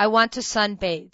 I want to sunbathe.